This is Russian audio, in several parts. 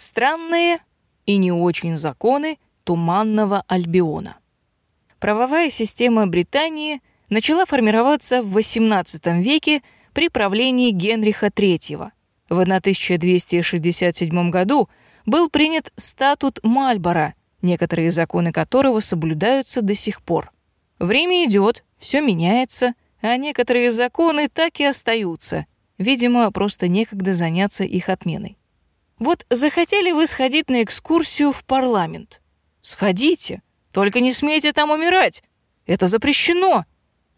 Странные и не очень законы Туманного Альбиона. Правовая система Британии начала формироваться в XVIII веке при правлении Генриха III. В 1267 году был принят статут Мальборо, некоторые законы которого соблюдаются до сих пор. Время идет, все меняется, а некоторые законы так и остаются. Видимо, просто некогда заняться их отменой. Вот захотели вы сходить на экскурсию в парламент. Сходите, только не смейте там умирать. Это запрещено.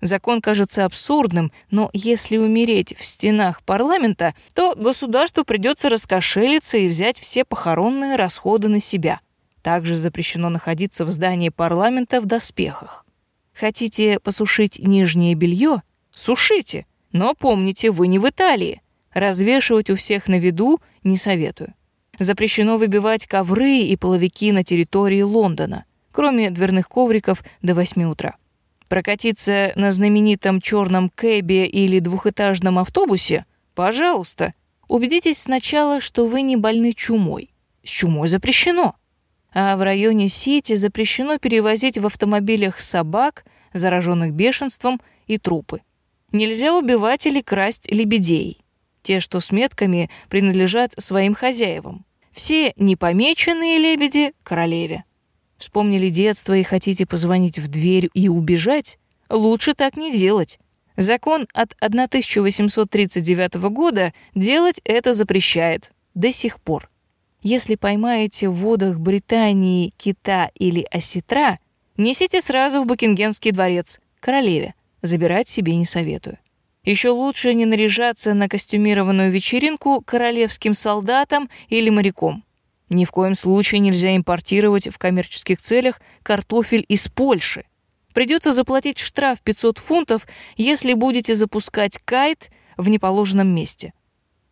Закон кажется абсурдным, но если умереть в стенах парламента, то государству придется раскошелиться и взять все похоронные расходы на себя. Также запрещено находиться в здании парламента в доспехах. Хотите посушить нижнее белье? Сушите, но помните, вы не в Италии. Развешивать у всех на виду не советую. Запрещено выбивать ковры и половики на территории Лондона, кроме дверных ковриков до 8 утра. Прокатиться на знаменитом черном кэбе или двухэтажном автобусе? Пожалуйста. Убедитесь сначала, что вы не больны чумой. С чумой запрещено. А в районе Сити запрещено перевозить в автомобилях собак, зараженных бешенством, и трупы. Нельзя убивать или красть лебедей. Те, что с метками, принадлежат своим хозяевам. Все непомеченные лебеди — королеве. Вспомнили детство и хотите позвонить в дверь и убежать? Лучше так не делать. Закон от 1839 года делать это запрещает. До сих пор. Если поймаете в водах Британии кита или осетра, несите сразу в Букингемский дворец, королеве. Забирать себе не советую. Еще лучше не наряжаться на костюмированную вечеринку королевским солдатом или моряком. Ни в коем случае нельзя импортировать в коммерческих целях картофель из Польши. Придется заплатить штраф 500 фунтов, если будете запускать кайт в неположенном месте.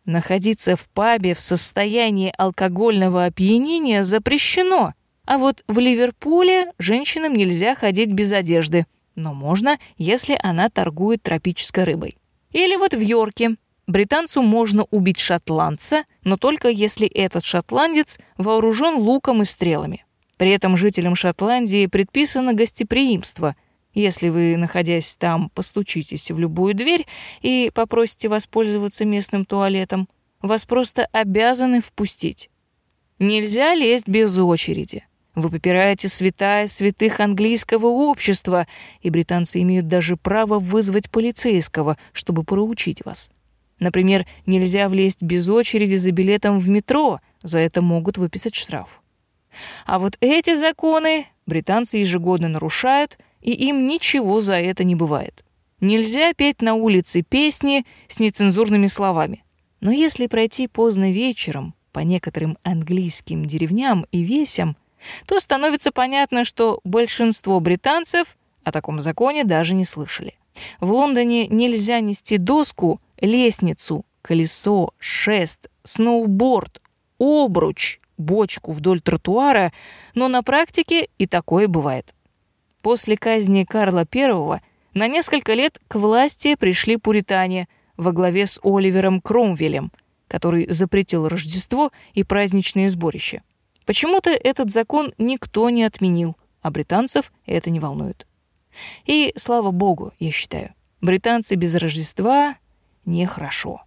Находиться в пабе в состоянии алкогольного опьянения запрещено, а вот в Ливерпуле женщинам нельзя ходить без одежды – но можно, если она торгует тропической рыбой. Или вот в Йорке. Британцу можно убить шотландца, но только если этот шотландец вооружен луком и стрелами. При этом жителям Шотландии предписано гостеприимство. Если вы, находясь там, постучитесь в любую дверь и попросите воспользоваться местным туалетом, вас просто обязаны впустить. Нельзя лезть без очереди. Вы попираете святая святых английского общества, и британцы имеют даже право вызвать полицейского, чтобы проучить вас. Например, нельзя влезть без очереди за билетом в метро, за это могут выписать штраф. А вот эти законы британцы ежегодно нарушают, и им ничего за это не бывает. Нельзя петь на улице песни с нецензурными словами. Но если пройти поздно вечером по некоторым английским деревням и весям, то становится понятно, что большинство британцев о таком законе даже не слышали. В Лондоне нельзя нести доску, лестницу, колесо, шест, сноуборд, обруч, бочку вдоль тротуара, но на практике и такое бывает. После казни Карла I на несколько лет к власти пришли пуритане во главе с Оливером Кромвелем, который запретил Рождество и праздничные сборища. Почему-то этот закон никто не отменил, а британцев это не волнует. И слава богу, я считаю, британцы без Рождества нехорошо.